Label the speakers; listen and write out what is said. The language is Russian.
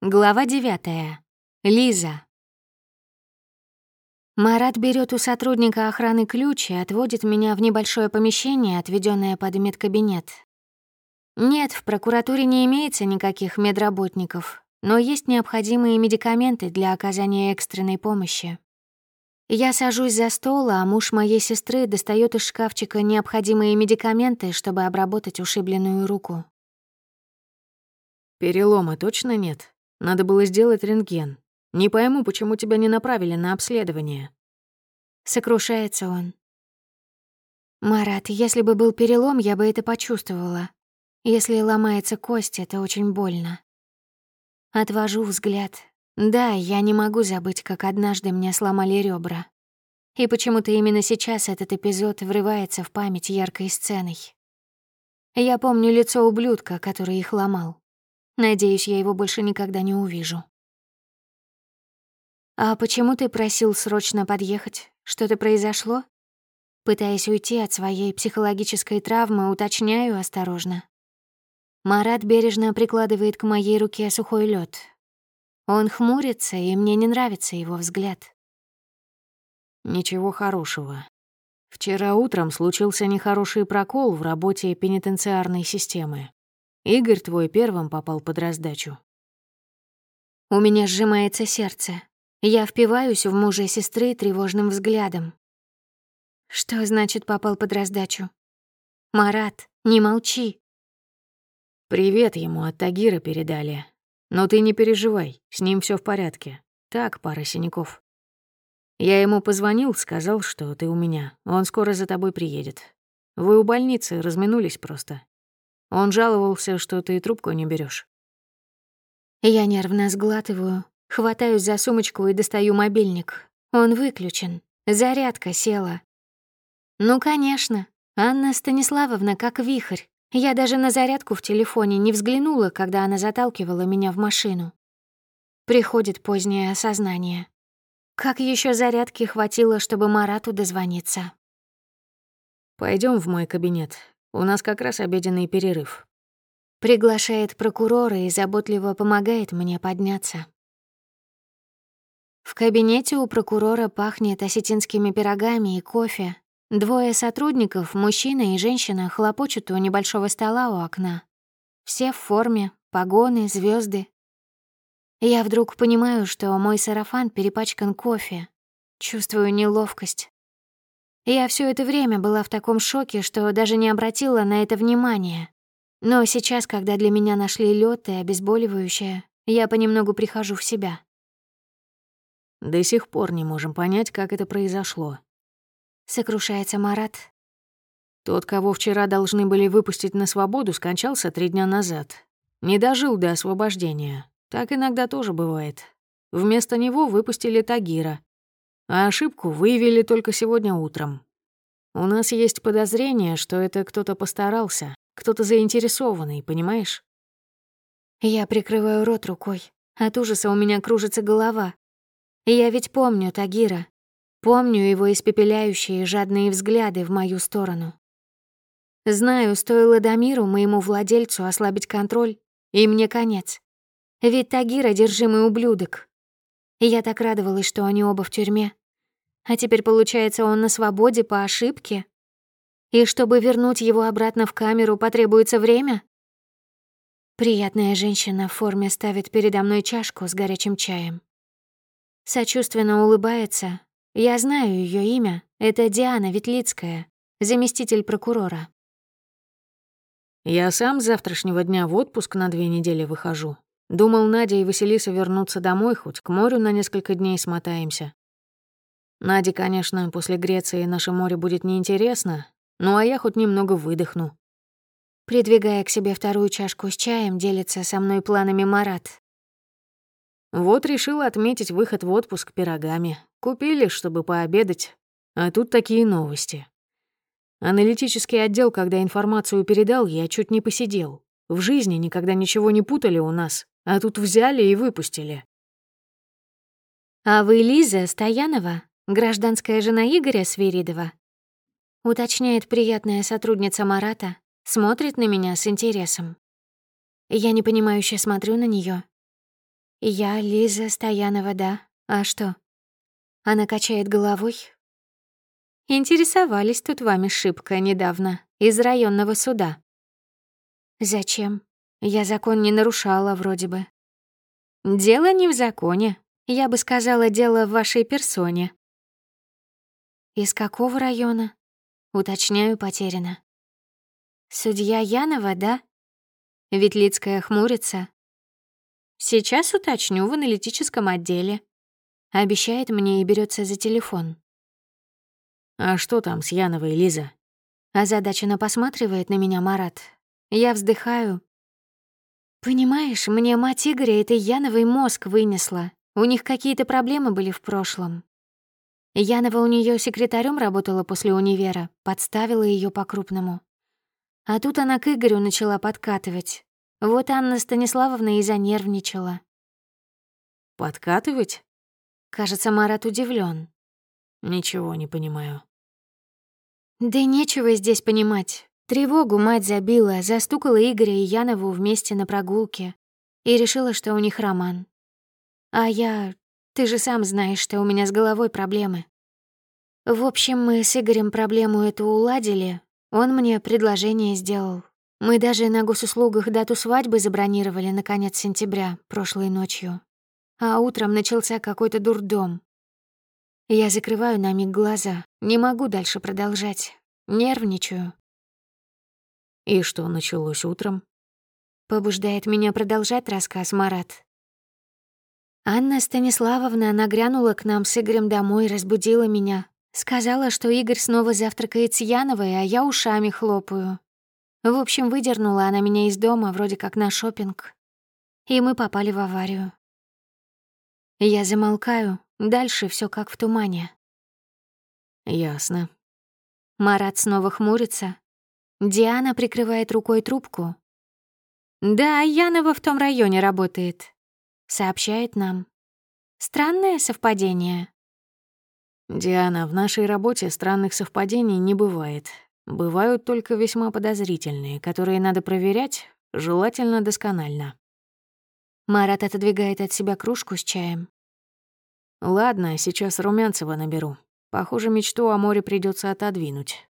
Speaker 1: Глава девятая. Лиза. Марат берет у сотрудника охраны ключ и отводит меня в небольшое помещение, отведенное под медкабинет. Нет, в прокуратуре не имеется никаких медработников, но есть необходимые медикаменты для оказания экстренной помощи. Я сажусь за стол, а муж моей сестры достает из шкафчика необходимые медикаменты, чтобы обработать ушибленную руку.
Speaker 2: «Перелома точно нет?» Надо было сделать рентген. Не пойму, почему тебя не направили на обследование.
Speaker 1: Сокрушается он. Марат, если бы был перелом, я бы это почувствовала. Если ломается кость, это очень больно. Отвожу взгляд. Да, я не могу забыть, как однажды мне сломали ребра. И почему-то именно сейчас этот эпизод врывается в память яркой сценой. Я помню лицо ублюдка, который их ломал. Надеюсь, я его больше никогда не увижу. «А почему ты просил срочно подъехать? Что-то произошло?» Пытаясь уйти от своей психологической травмы, уточняю осторожно. Марат бережно прикладывает к моей руке сухой лед. Он хмурится, и мне не нравится его взгляд.
Speaker 2: «Ничего хорошего. Вчера утром случился нехороший прокол в работе пенитенциарной системы. Игорь твой первым попал под раздачу.
Speaker 1: У меня сжимается сердце. Я впиваюсь в мужа сестры тревожным взглядом. Что значит попал под раздачу? Марат, не молчи.
Speaker 2: Привет ему от Тагира передали. Но ты не переживай, с ним все в порядке. Так, пара синяков. Я ему позвонил, сказал, что ты у меня. Он скоро за тобой приедет. Вы у больницы разминулись просто. Он жаловался, что ты трубку не берешь.
Speaker 1: Я нервно сглатываю, хватаюсь за сумочку и достаю мобильник. Он выключен. Зарядка села. Ну, конечно. Анна Станиславовна как вихрь. Я даже на зарядку в телефоне не взглянула, когда она заталкивала меня в машину. Приходит позднее осознание. Как еще зарядки хватило, чтобы Марату дозвониться?
Speaker 2: Пойдем в мой кабинет. У нас как раз обеденный перерыв.
Speaker 1: Приглашает прокурора и заботливо помогает мне подняться. В кабинете у прокурора пахнет осетинскими пирогами и кофе. Двое сотрудников, мужчина и женщина, хлопочут у небольшого стола у окна. Все в форме, погоны, звезды. Я вдруг понимаю, что мой сарафан перепачкан кофе. Чувствую неловкость. Я все это время была в таком шоке, что даже не обратила на это внимания. Но сейчас, когда для меня нашли лед и обезболивающее, я понемногу прихожу в себя.
Speaker 2: До сих пор не можем понять, как это произошло.
Speaker 1: Сокрушается Марат.
Speaker 2: Тот, кого вчера должны были выпустить на свободу, скончался три дня назад. Не дожил до освобождения. Так иногда тоже бывает. Вместо него выпустили Тагира, а ошибку выявили только сегодня утром. У нас есть подозрение, что это кто-то постарался, кто-то заинтересованный, понимаешь?
Speaker 1: Я прикрываю рот рукой. От ужаса у меня кружится голова. Я ведь помню Тагира. Помню его испепеляющие жадные взгляды в мою сторону. Знаю, стоило Дамиру, моему владельцу, ослабить контроль, и мне конец. Ведь Тагир — одержимый ублюдок. Я так радовалась, что они оба в тюрьме. А теперь, получается, он на свободе по ошибке? И чтобы вернуть его обратно в камеру, потребуется время? Приятная женщина в форме ставит передо мной чашку с горячим чаем. Сочувственно улыбается. Я знаю ее имя. Это Диана Ветлицкая, заместитель прокурора.
Speaker 2: Я сам с завтрашнего дня в отпуск на две недели выхожу. Думал, Надя и Василиса вернутся домой, хоть к морю на несколько дней смотаемся. Наде, конечно, после Греции наше море будет неинтересно, ну а я хоть немного выдохну.
Speaker 1: Придвигая к себе вторую чашку с чаем, делится со мной планами Марат.
Speaker 2: Вот решила отметить выход в отпуск пирогами. Купили, чтобы пообедать. А тут такие новости. Аналитический отдел, когда информацию передал, я чуть не посидел. В жизни никогда ничего не путали у нас, а тут взяли и выпустили.
Speaker 1: «А вы Лиза Стоянова?» Гражданская жена Игоря Свиридова. Уточняет приятная сотрудница Марата, смотрит на меня с интересом. Я непонимающе смотрю на нее. Я Лиза Стоянова, да. А что? Она качает головой. Интересовались тут вами шибко недавно, из районного суда. Зачем? Я закон не нарушала вроде бы. Дело не в законе. Я бы сказала, дело в вашей персоне. Из какого района? Уточняю потеряно. Судья Янова, да? Ветлицкая хмурится. Сейчас уточню в аналитическом отделе. Обещает мне и берется за телефон.
Speaker 2: «А что там с Яновой, Лиза?»
Speaker 1: Озадаченно посматривает на меня Марат. Я вздыхаю. «Понимаешь, мне мать Игоря этой Яновой мозг вынесла. У них какие-то проблемы были в прошлом. Янова у нее секретарем работала после универа, подставила ее по-крупному. А тут она к Игорю начала подкатывать. Вот Анна Станиславовна и занервничала.
Speaker 2: «Подкатывать?»
Speaker 1: Кажется, Марат удивлен.
Speaker 2: «Ничего не понимаю».
Speaker 1: Да нечего здесь понимать. Тревогу мать забила, застукала Игоря и Янову вместе на прогулке и решила, что у них роман. А я... Ты же сам знаешь, что у меня с головой проблемы. В общем, мы с Игорем проблему эту уладили. Он мне предложение сделал. Мы даже на госуслугах дату свадьбы забронировали на конец сентября, прошлой ночью. А утром начался какой-то дурдом. Я закрываю на миг глаза. Не могу дальше продолжать. Нервничаю.
Speaker 2: И что началось утром?
Speaker 1: Побуждает меня продолжать рассказ Марат. Анна Станиславовна нагрянула к нам с Игорем домой, разбудила меня. Сказала, что Игорь снова завтракает с Яновой, а я ушами хлопаю. В общем, выдернула она меня из дома, вроде как на шопинг, И мы попали в аварию. Я замолкаю, Дальше все как в тумане.
Speaker 2: Ясно.
Speaker 1: Марат снова хмурится. Диана прикрывает рукой трубку. «Да, Янова в том районе работает», — сообщает нам. Странное совпадение.
Speaker 2: «Диана, в нашей работе странных совпадений не бывает. Бывают только весьма подозрительные, которые надо проверять, желательно досконально».
Speaker 1: Марат отодвигает от себя кружку с чаем.
Speaker 2: Ладно, сейчас Румянцева наберу. Похоже, мечту о море придется отодвинуть.